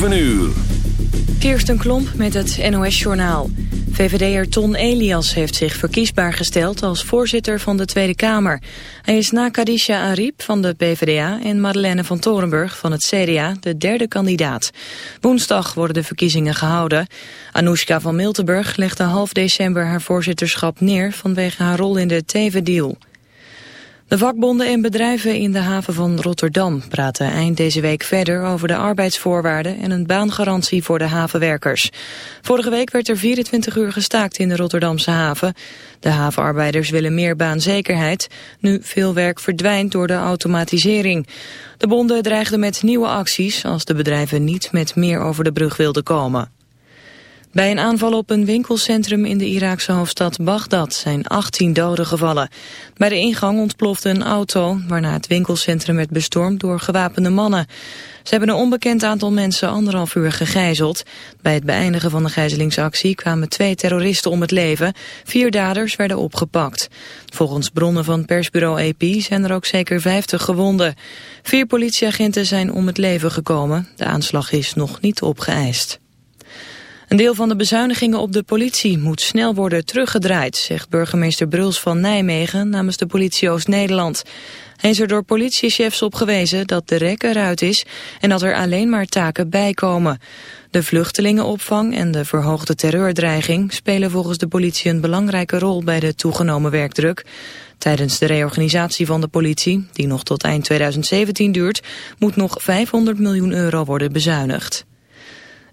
7 uur. Kirsten Klomp met het NOS-journaal. VVD'er Ton Elias heeft zich verkiesbaar gesteld als voorzitter van de Tweede Kamer. Hij is na Kadisha Ariep van de PvdA en Madeleine van Torenburg van het CDA de derde kandidaat. Woensdag worden de verkiezingen gehouden. Anoushka van Miltenburg legde half december haar voorzitterschap neer vanwege haar rol in de Teven-deal. De vakbonden en bedrijven in de haven van Rotterdam praten eind deze week verder over de arbeidsvoorwaarden en een baangarantie voor de havenwerkers. Vorige week werd er 24 uur gestaakt in de Rotterdamse haven. De havenarbeiders willen meer baanzekerheid, nu veel werk verdwijnt door de automatisering. De bonden dreigden met nieuwe acties als de bedrijven niet met meer over de brug wilden komen. Bij een aanval op een winkelcentrum in de Iraakse hoofdstad Bagdad zijn 18 doden gevallen. Bij de ingang ontplofte een auto, waarna het winkelcentrum werd bestormd door gewapende mannen. Ze hebben een onbekend aantal mensen anderhalf uur gegijzeld. Bij het beëindigen van de gijzelingsactie kwamen twee terroristen om het leven. Vier daders werden opgepakt. Volgens bronnen van persbureau AP zijn er ook zeker 50 gewonden. Vier politieagenten zijn om het leven gekomen. De aanslag is nog niet opgeëist. Een deel van de bezuinigingen op de politie moet snel worden teruggedraaid, zegt burgemeester Bruls van Nijmegen namens de politie Oost-Nederland. Hij is er door politiechefs op gewezen dat de rek eruit is en dat er alleen maar taken bijkomen. De vluchtelingenopvang en de verhoogde terreurdreiging spelen volgens de politie een belangrijke rol bij de toegenomen werkdruk. Tijdens de reorganisatie van de politie, die nog tot eind 2017 duurt, moet nog 500 miljoen euro worden bezuinigd.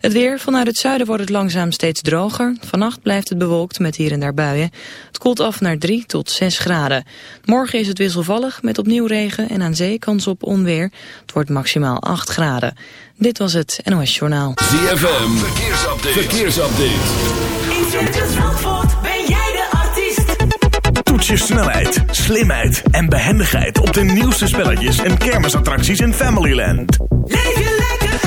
Het weer. Vanuit het zuiden wordt het langzaam steeds droger. Vannacht blijft het bewolkt met hier en daar buien. Het koelt af naar 3 tot 6 graden. Morgen is het wisselvallig met opnieuw regen en aan zee kans op onweer. Het wordt maximaal 8 graden. Dit was het NOS Journaal. ZFM. Verkeersupdate. Verkeersupdate. In Circus Zandvoort ben jij de artiest. Toets je snelheid, slimheid en behendigheid op de nieuwste spelletjes en kermisattracties in Familyland. Leef je lekker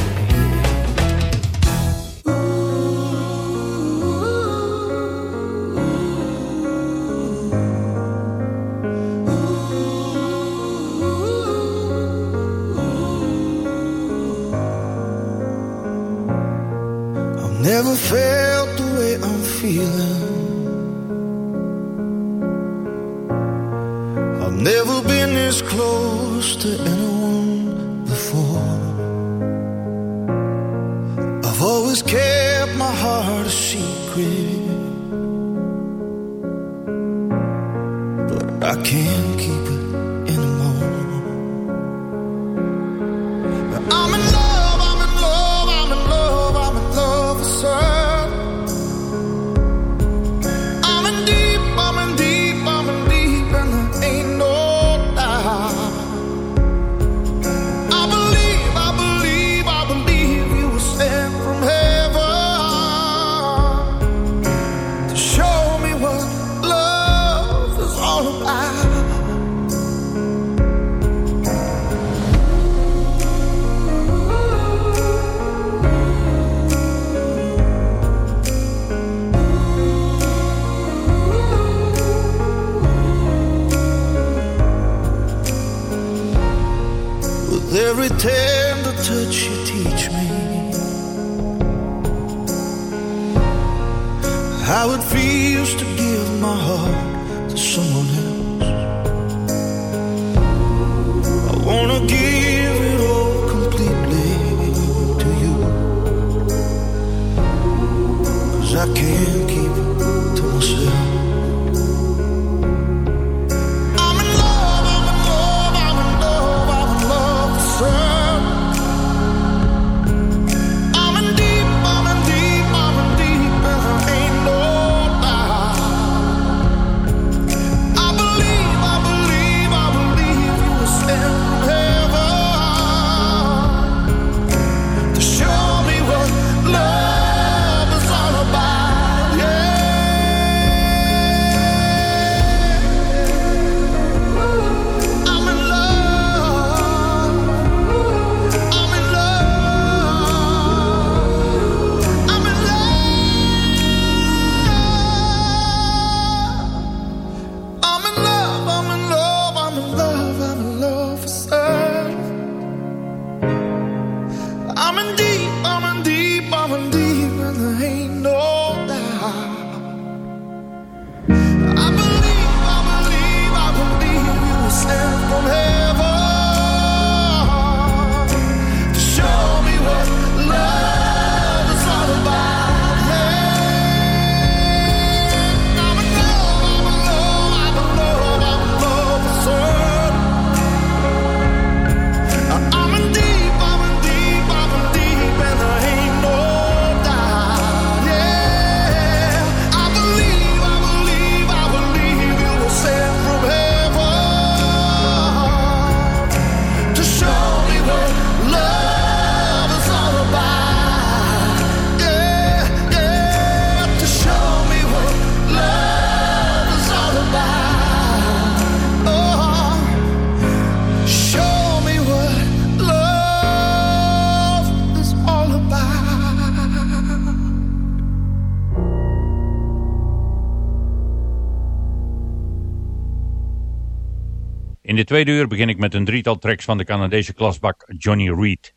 In de tweede uur begin ik met een drietal tracks van de Canadese klasbak Johnny Reed.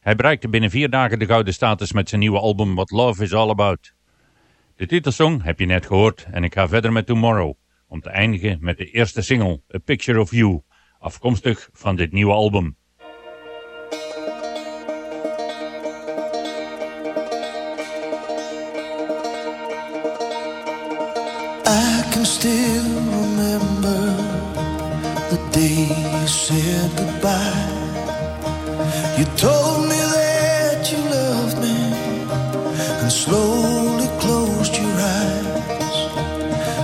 Hij bereikte binnen vier dagen de gouden status met zijn nieuwe album What Love Is All About. De titelsong heb je net gehoord en ik ga verder met Tomorrow, om te eindigen met de eerste single, A Picture of You, afkomstig van dit nieuwe album. I can still day you said goodbye, you told me that you loved me and slowly closed your eyes.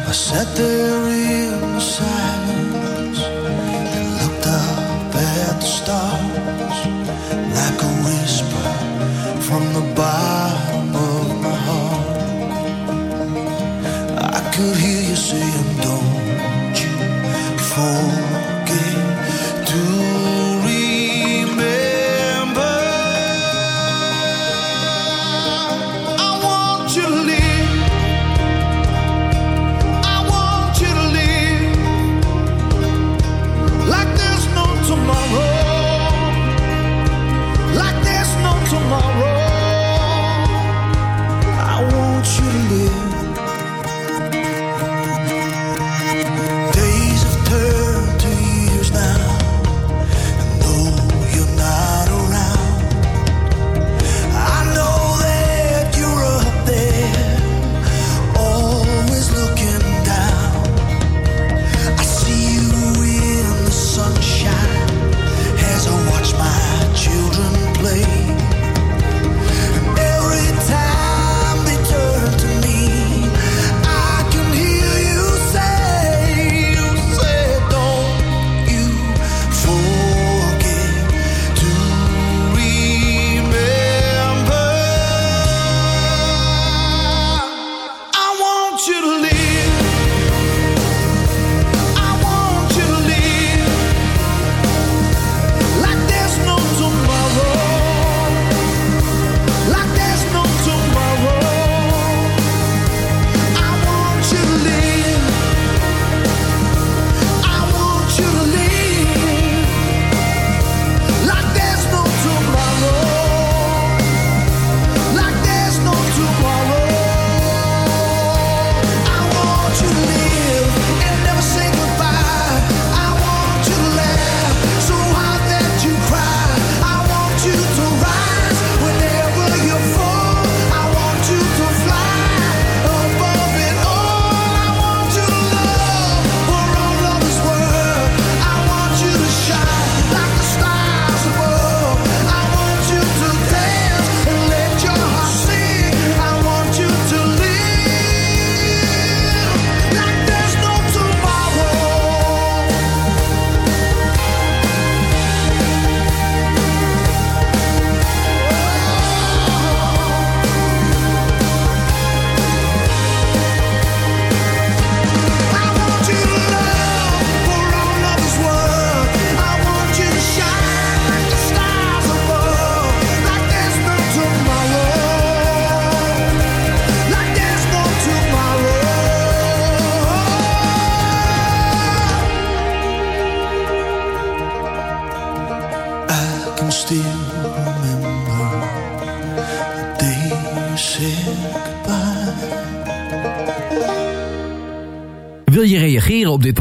I sat there.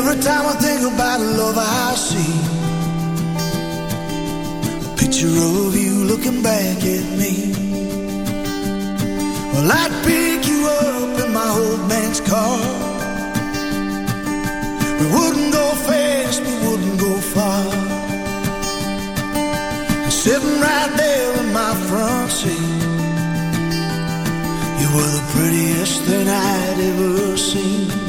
every time I think about the love I see, a picture of you looking back at me. Well, I'd pick you up in my old man's car. We wouldn't go fast, we wouldn't go far. Sitting right there in my front seat You were the prettiest thing I'd ever seen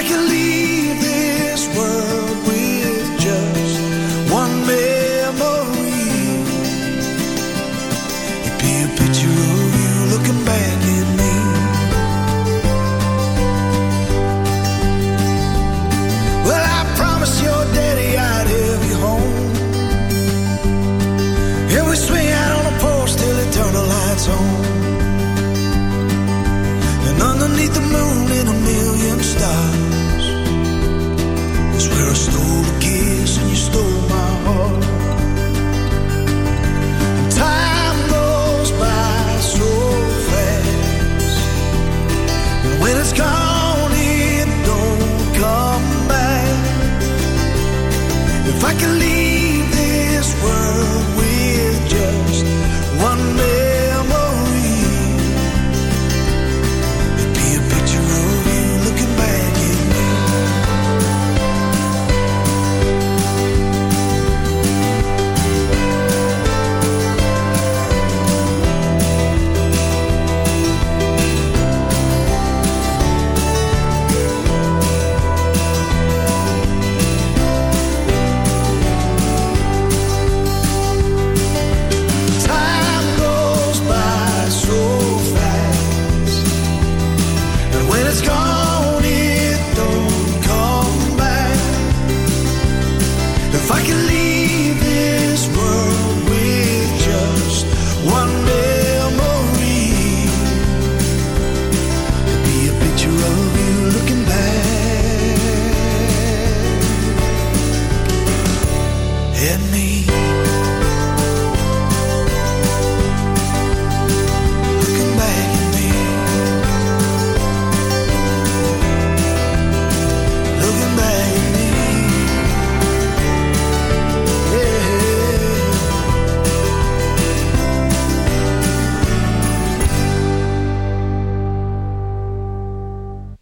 I can leave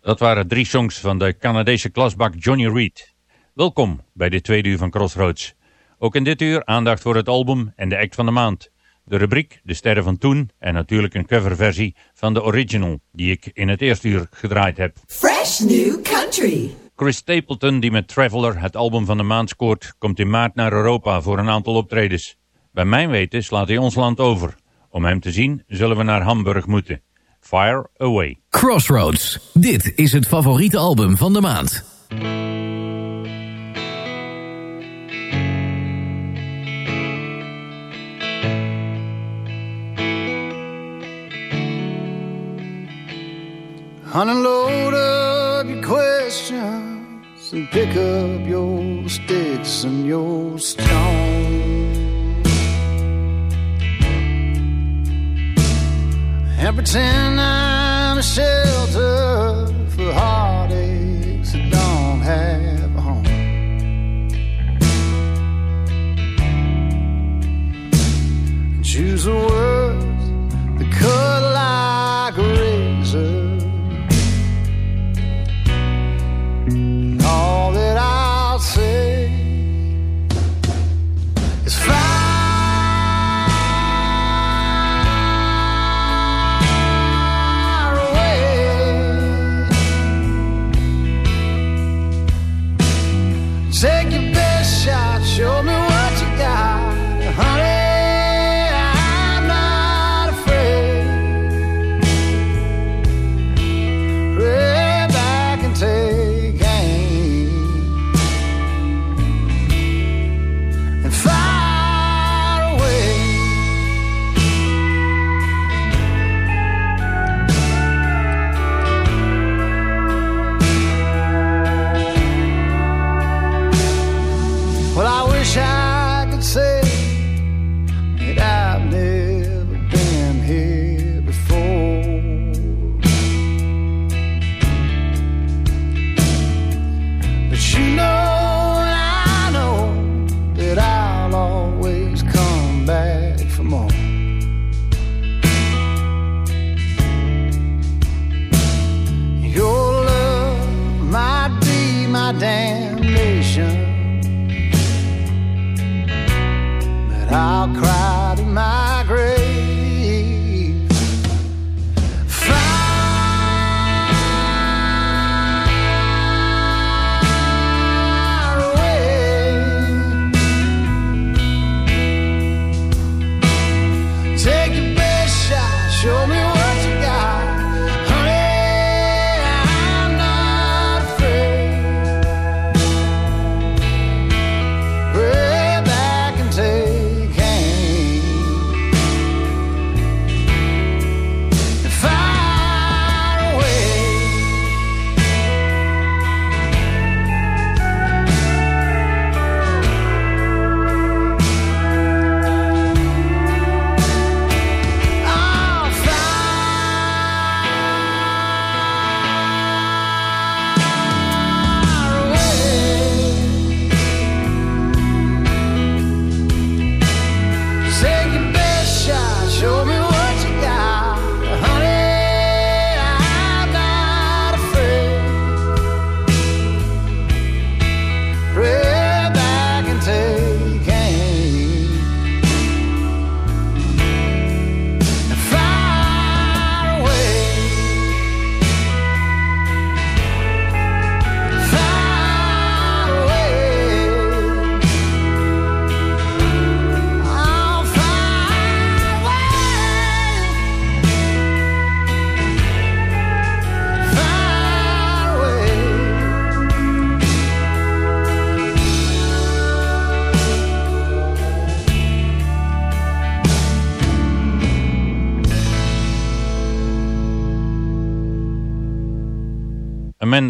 Dat waren drie songs van de Canadese klasbak Johnny Reed. Welkom bij de tweede uur van Crossroads. Ook in dit uur aandacht voor het album en de act van de maand. De rubriek De Sterren van Toen en natuurlijk een coverversie van de original die ik in het eerste uur gedraaid heb. Fresh New Country. Chris Stapleton, die met Traveler het album van de maand scoort, komt in maart naar Europa voor een aantal optredens. Bij mijn weten slaat hij ons land over. Om hem te zien zullen we naar Hamburg moeten. Fire Away. Crossroads. Dit is het favoriete album van de maand. Unload up your questions and pick up your sticks and your stones. And pretend I'm a shelter for heartaches that don't have a home. Choose the words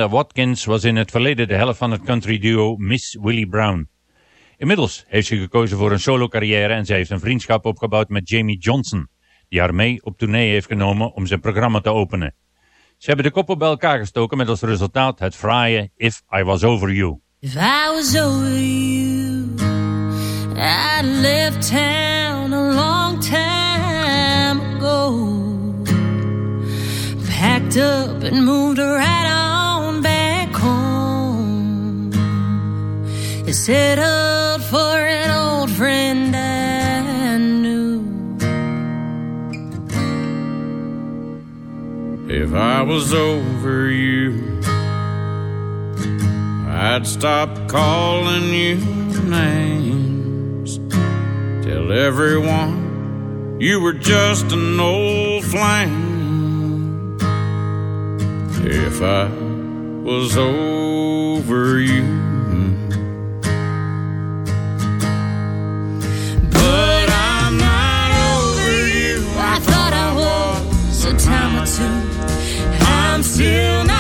Watkins was in het verleden de helft van het country duo Miss Willie Brown. Inmiddels heeft ze gekozen voor een solo carrière en zij heeft een vriendschap opgebouwd met Jamie Johnson, die haar mee op tournee heeft genomen om zijn programma te openen. Ze hebben de koppen bij elkaar gestoken met als resultaat het fraaie If I Was Over You. I was over you, town a long time ago. Up and moved right And settled for an old friend I knew. If I was over you, I'd stop calling you names. Tell everyone you were just an old flame. If I was over you. soon. I'm still not.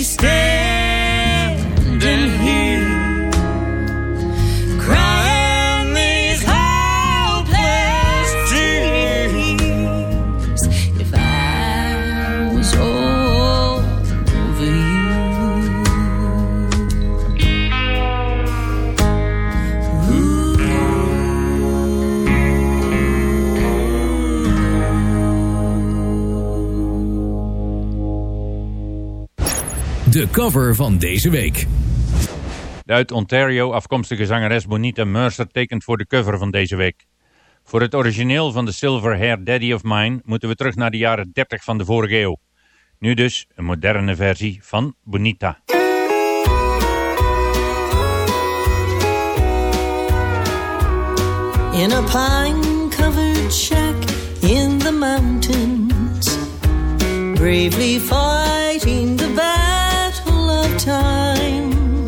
we stay. De cover van deze week. De uit Ontario afkomstige zangeres Bonita Mercer tekent voor de cover van deze week. Voor het origineel van de Silver Hair Daddy of Mine moeten we terug naar de jaren 30 van de vorige eeuw. Nu dus een moderne versie van Bonita. in a pine covered shack in the mountains, bravely fighting the battle time.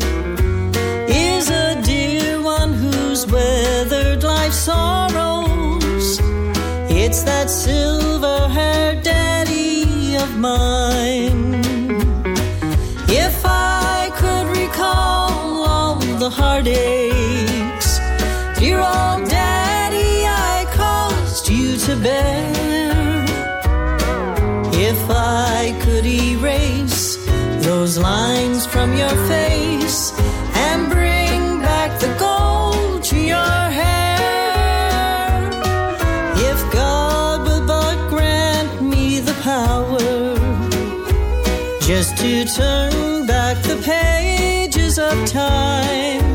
Is a dear one who's weathered life's sorrows. It's that silver haired daddy of mine. If I could recall all the heartaches, dear old daddy, I you to. If I could erase those lines from your face and bring back the gold to your hair, if God will but grant me the power just to turn back the pages of time.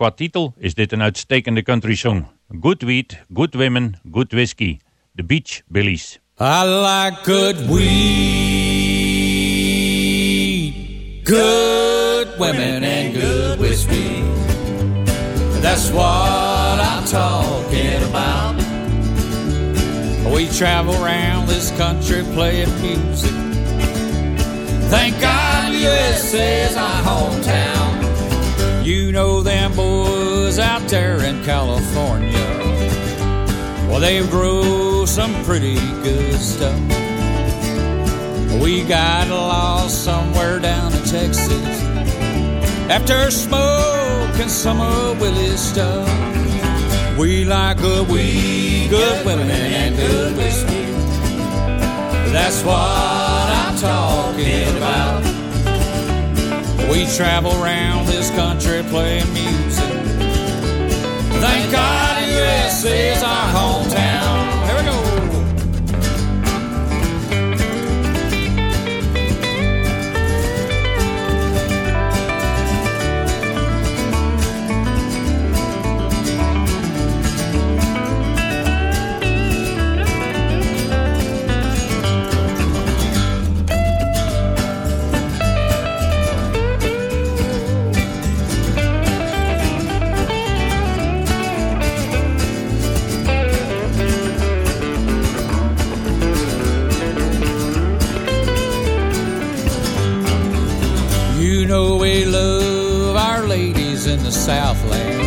Qua titel is dit een uitstekende country song. Good weed, good women, good whiskey. The Beach Billies. I like good weed, good women, and good whiskey. That's what I'm talking about. We travel around this country playing music. Thank God USA is our hometown. You know them boys out there in California. Well, they grow some pretty good stuff. We got lost somewhere down in Texas after smoking some of Willie's stuff. We like good weed, good women, and good whiskey. That's what I'm talking about. We travel around this country playing music. Thank God USA is our hometown. Southland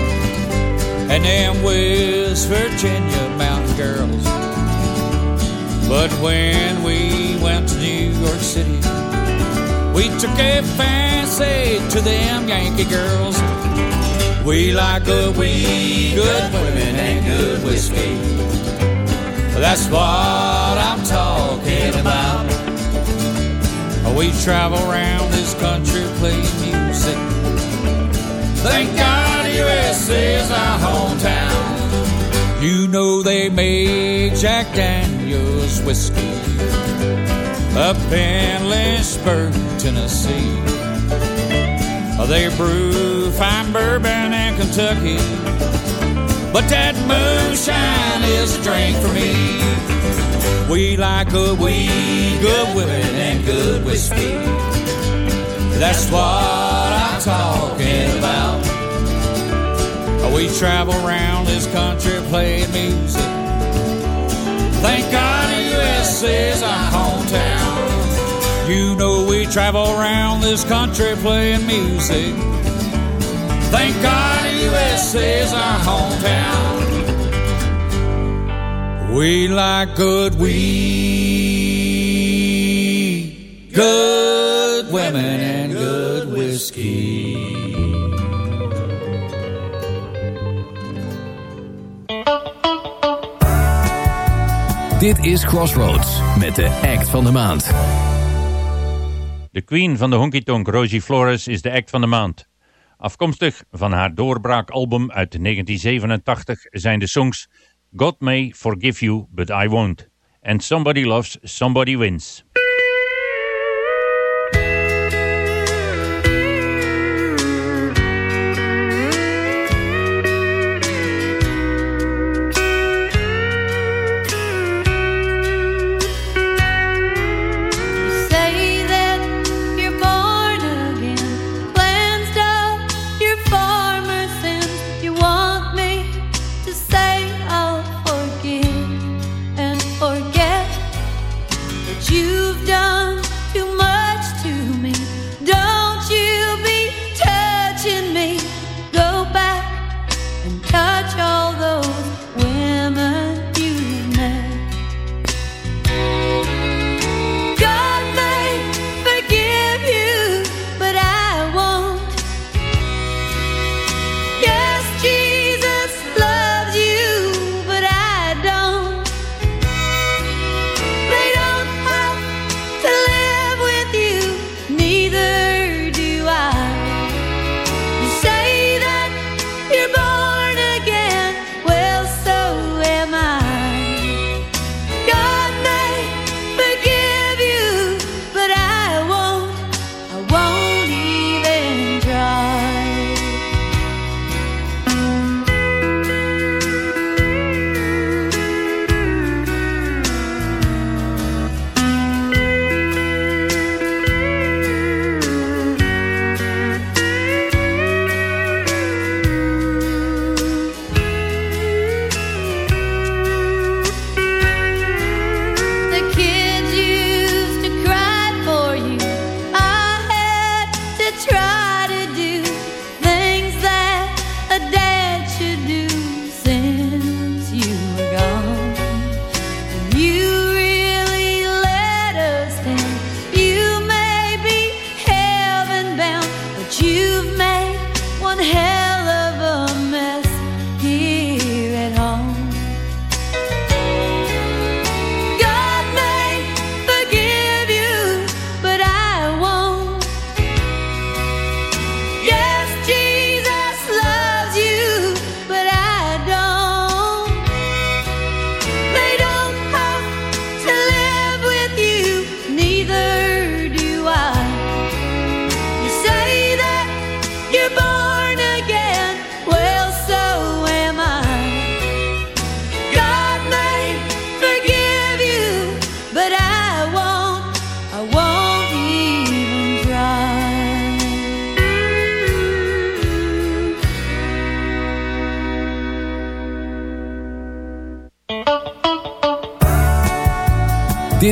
and them West Virginia mountain girls. But when we went to New York City, we took a fancy to them Yankee girls. We like good weed, good women, and good whiskey. That's what I'm talking about. We travel around this country playing music. Thank God US is our hometown. You know they make Jack Daniels whiskey up in Lynchburg, Tennessee. They brew fine bourbon in Kentucky, but that moonshine is a drink for me. We like good weed, good women, and good whiskey. That's what I'm talking about. We travel around this country playing music. Thank God the US is our hometown. You know we travel around this country playing music. Thank God the US is our hometown. We like good weed, good women, Dit is Crossroads met de act van de maand. De queen van de honky tonk, Rosie Flores, is de act van de maand. Afkomstig van haar doorbraakalbum uit 1987 zijn de songs God May Forgive You, But I Won't en Somebody Loves, Somebody Wins.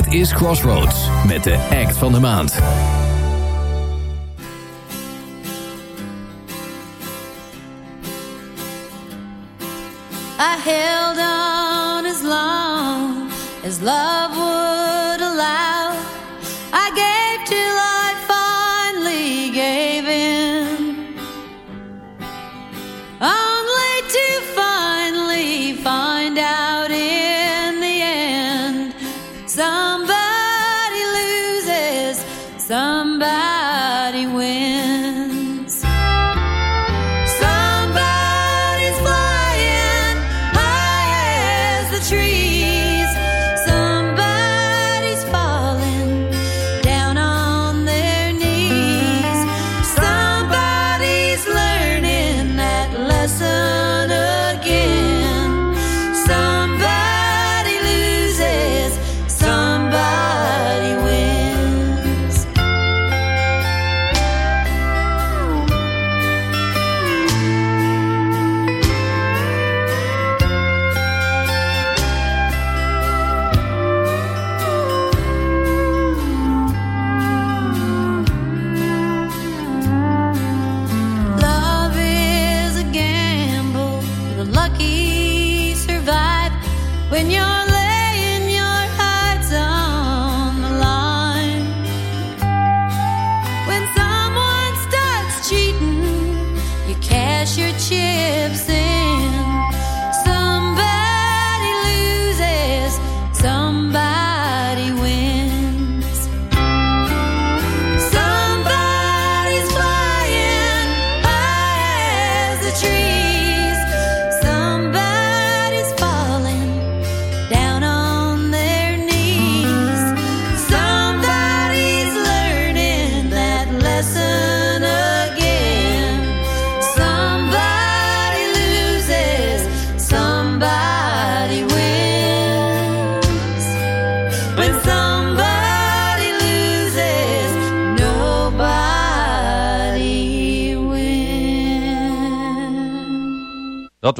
Dit is Crossroads met de act van de maand. I held on as long as love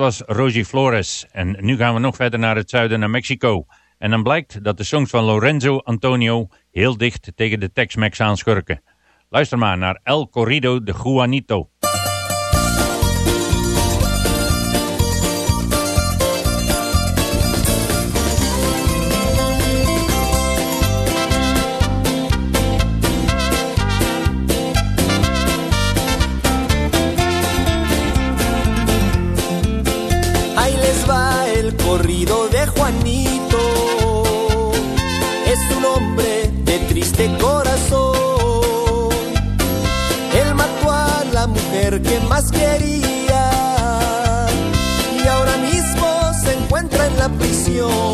was Rosie Flores. En nu gaan we nog verder naar het zuiden, naar Mexico. En dan blijkt dat de songs van Lorenzo Antonio heel dicht tegen de Tex-Mex aanschurken. Luister maar naar El Corrido de Juanito. Corrido de Juanito. Es un hombre de triste corazón. Él mató a la mujer que más quería. Y ahora mismo se encuentra en la prisión.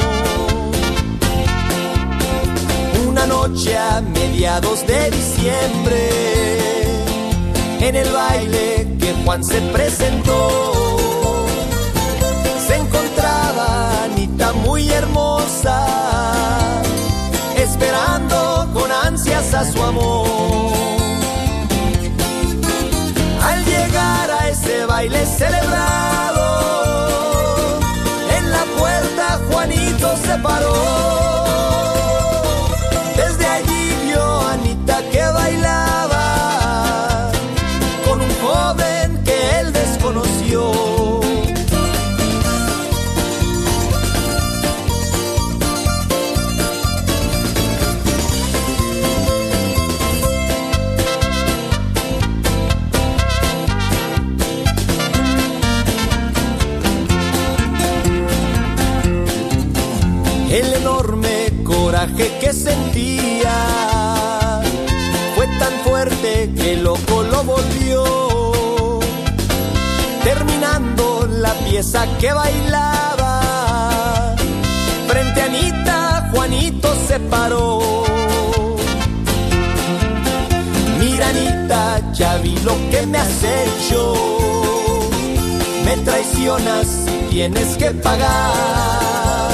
Una noche a mediados de diciembre. En el baile que Juan se presentó se encontraba Anita muy hermosa, esperando con ansias a su amor. Al llegar a ese baile celebrado, en la puerta Juanito se paró. Que bailaba, frente a Anita, Juanito se paró. Mira, Anita, ya vi lo que me has hecho. Me traicionas tienes que pagar.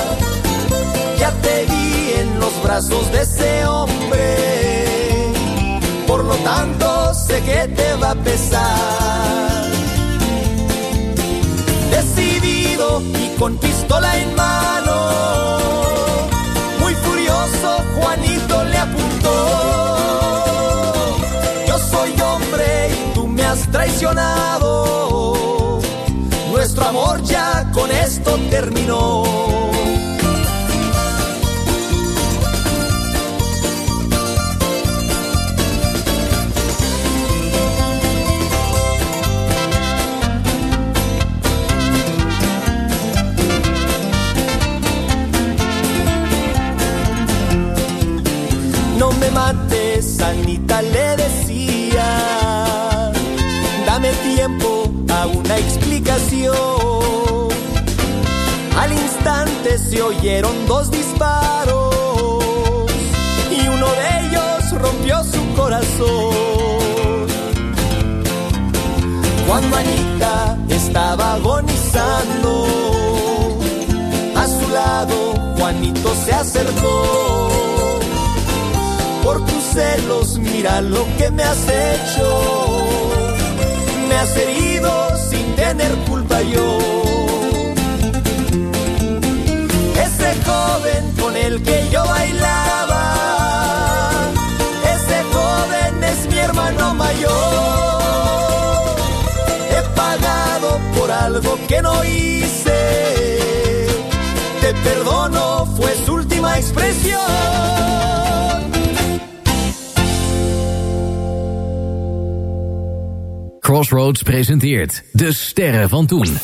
Ya te vi en los brazos de ese hombre. Por lo tanto, sé que te va a pesar. Y con pistola en mano, muy furioso, Juanito le apuntó. Yo soy hombre y tú me has traicionado. Nuestro amor ya con esto terminó. Al instante se oyeron dos disparos y uno de ellos rompió su corazón. Cuando Anita estaba agonizando, a su lado Juanito se acercó por tus celos, mira lo que me has hecho. Me has herido tener culpa yo. Ese joven con el que yo bailaba, ese joven es mi hermano mayor. He pagado por algo que no hice. Te perdono, fue su última expresión. Crossroads presenteert De Sterren van Toen.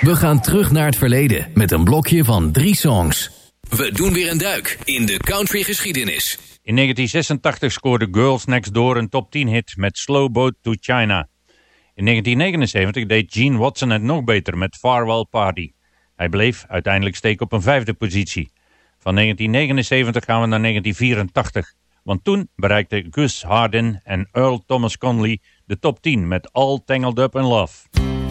We gaan terug naar het verleden met een blokje van drie songs. We doen weer een duik in de country geschiedenis. In 1986 scoorde Girls Next Door een top 10 hit met Slow Boat to China. In 1979 deed Gene Watson het nog beter met Farewell Party. Hij bleef uiteindelijk steken op een vijfde positie. Van 1979 gaan we naar 1984. Want toen bereikten Gus Hardin en Earl Thomas Conley de top 10 met All Tangled Up in Love.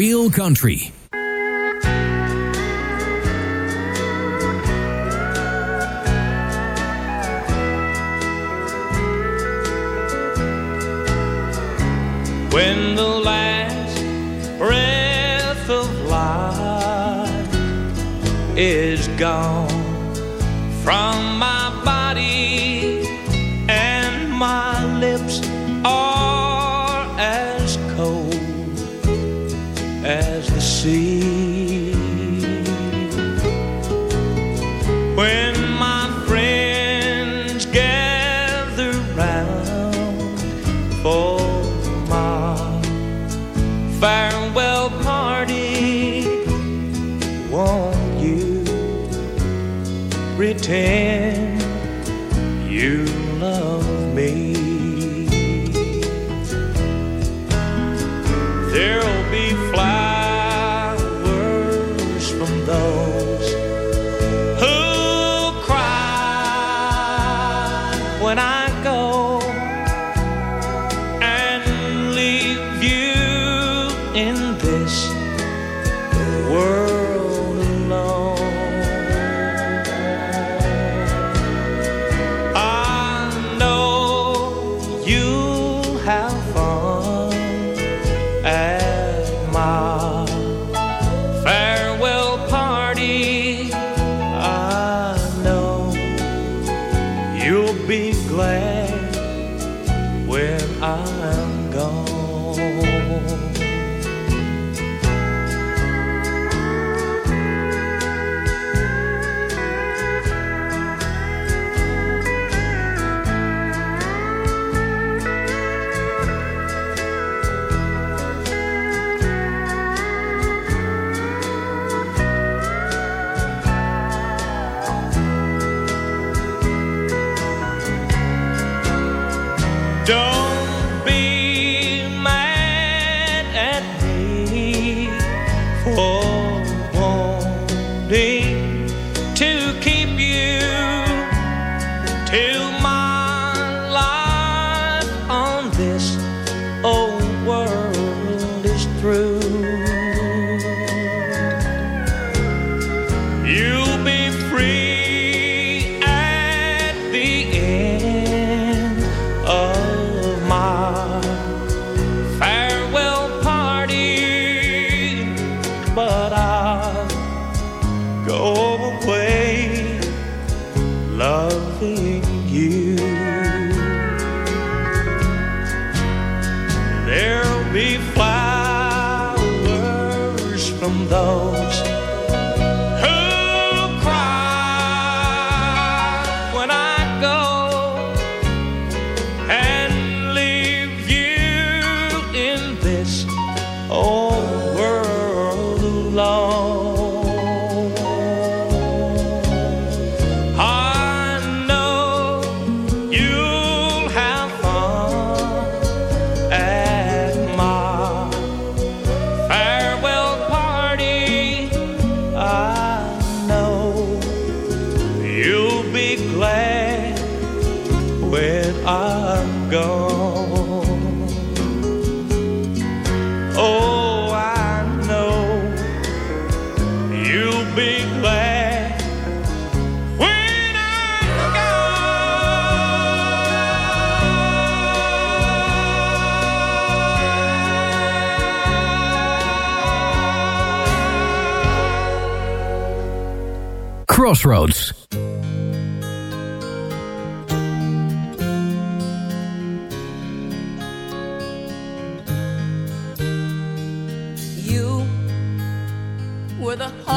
Real Country. When the last breath of life is gone gone. Oh, I know you'll be glad. When I'm gone. Crossroads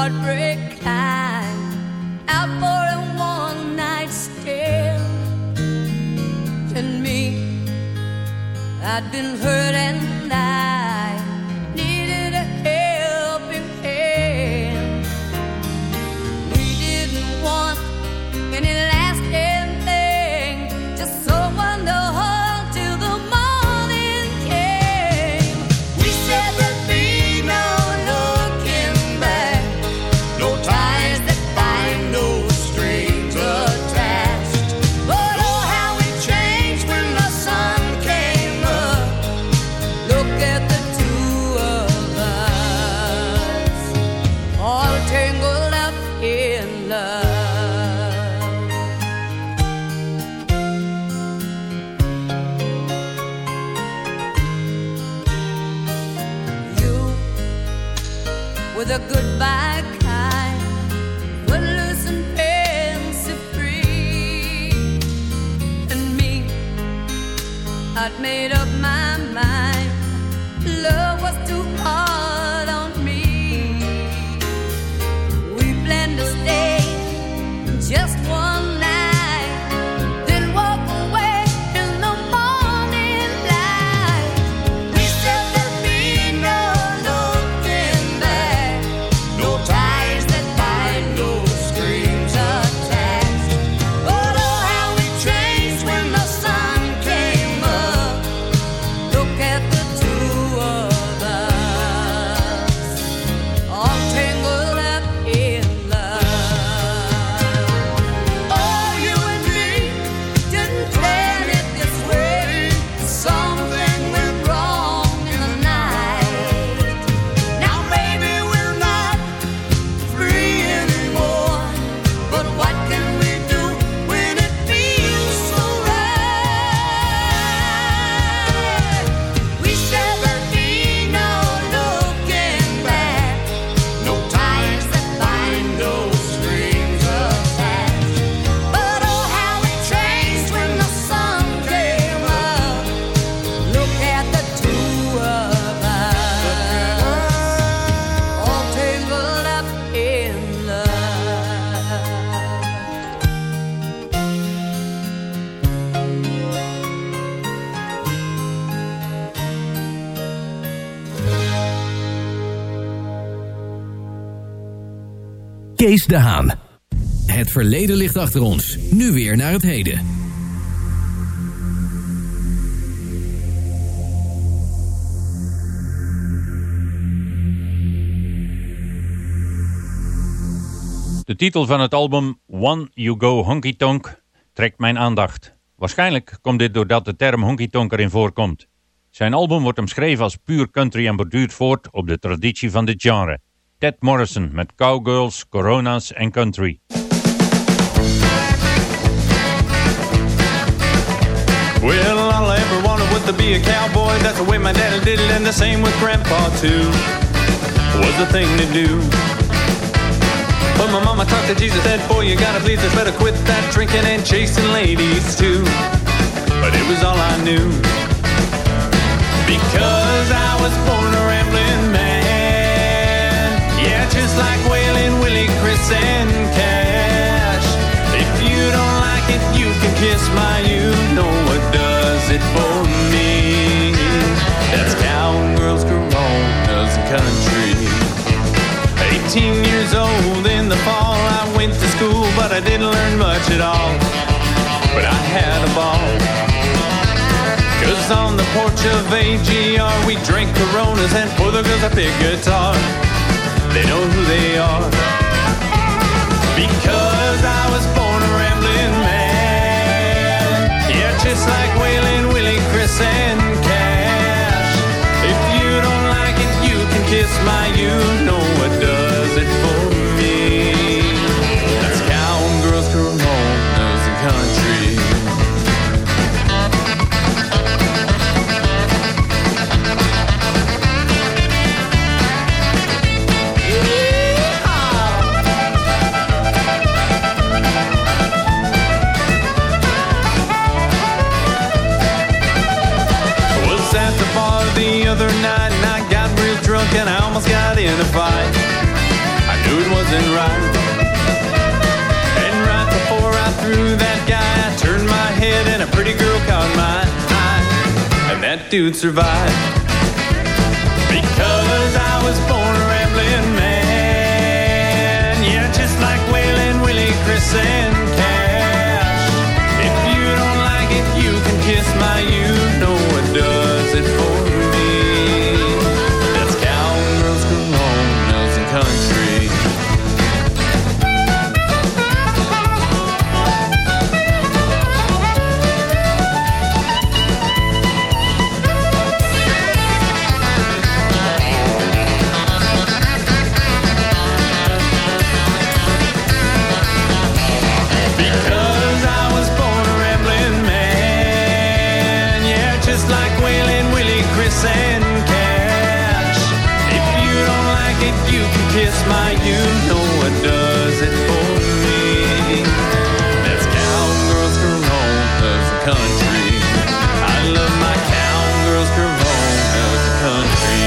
heartbreak out for a one night stand. And me I'd been hurt and de Haan. Het verleden ligt achter ons. Nu weer naar het heden. De titel van het album One You Go Honky Tonk trekt mijn aandacht. Waarschijnlijk komt dit doordat de term honky tonk erin voorkomt. Zijn album wordt omschreven als puur country en borduurt voort op de traditie van dit genre. Ted Morrison met Cowgirls, Coronas en Country. Well, all I ever wanted was to be a cowboy. That's the way my daddy did it, and the same with grandpa too. Was the thing to do. But my mama talked to Jesus, said, Boy, you gotta please us, better quit that drinking and chasing ladies too. But it was all I knew. Because I was born a rambling man. Yeah, just like Waylon, Willie, Chris, and Cash. If you don't like it, you can kiss my you know what does it for me. That's cowgirls, coronas, and country. 18 years old in the fall, I went to school, but I didn't learn much at all. But I had a ball. Cause on the porch of AGR, we drink coronas, and for the girls, I picked guitar. They know who they are. Because I was born a rambling man. Yeah, just like Waylon, Willie, Chris, and Cash. If you don't like it, you can kiss my you in a fight. I knew it wasn't right. And right before I threw that guy, I turned my head and a pretty girl caught my eye. And that dude survived. Because I was born a rambling man. Yeah, just like Waylon, Willie, Chris, and Cash. That's cowgirls country. I love my country.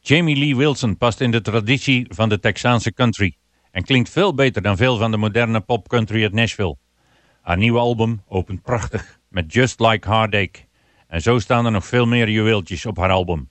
Jamie Lee Wilson past in de traditie van de Texaanse country en klinkt veel beter dan veel van de moderne pop country uit Nashville. Haar nieuwe album opent prachtig met Just Like Heartache. En zo staan er nog veel meer juweeltjes op haar album.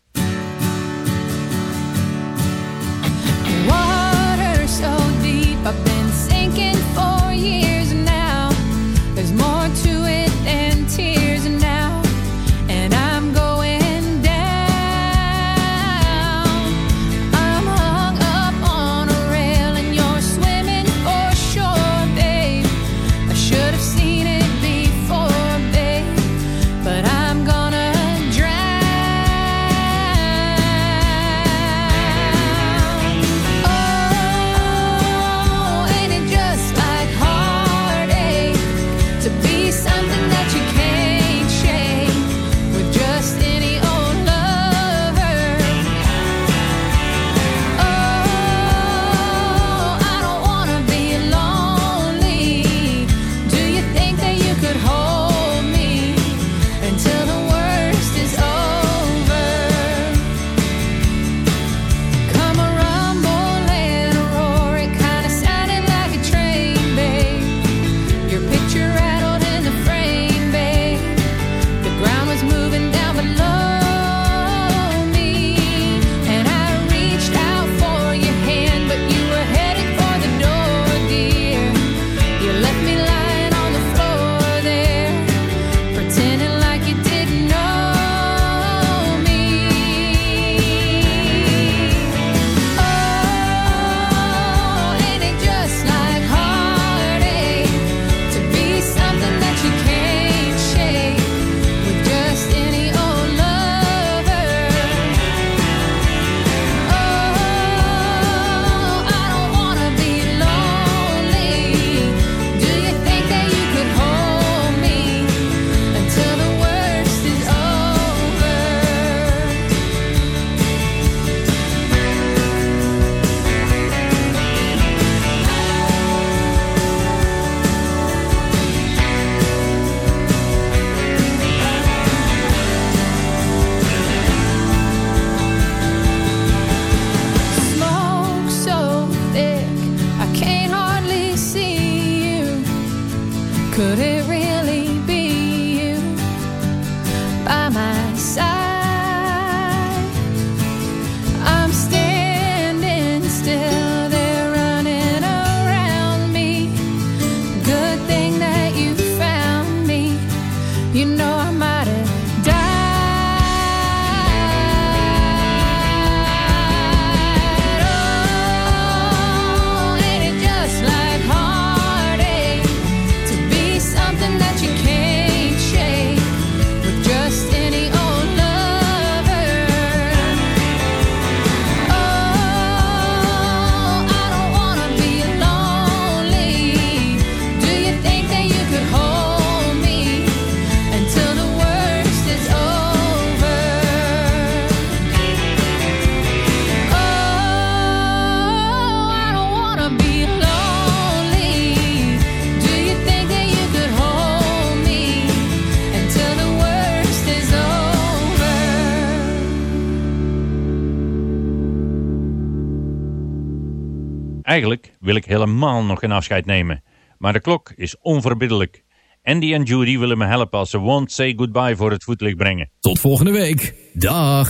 Wil ik helemaal nog geen afscheid nemen. Maar de klok is onverbiddelijk. Andy en Judy willen me helpen als ze Won't Say Goodbye voor het voetlicht brengen. Tot volgende week. Dag.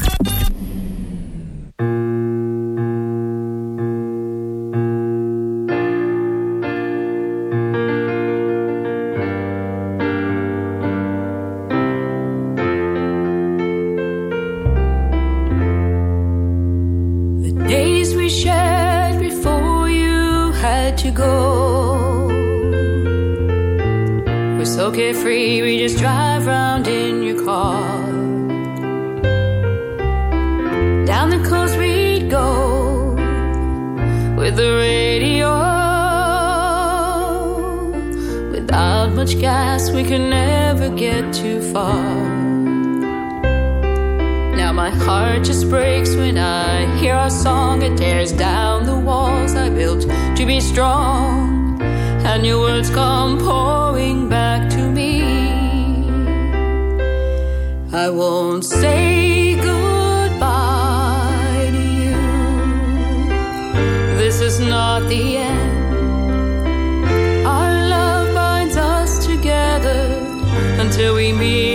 Were so carefree. We just drive round in your car. Down the coast we'd go with the radio. Without much gas, we could never get too far. Now my heart just breaks when I hear our song. It tears down the walls I built to be strong. And your words come pouring back I won't say goodbye to you. This is not the end. Our love binds us together until we meet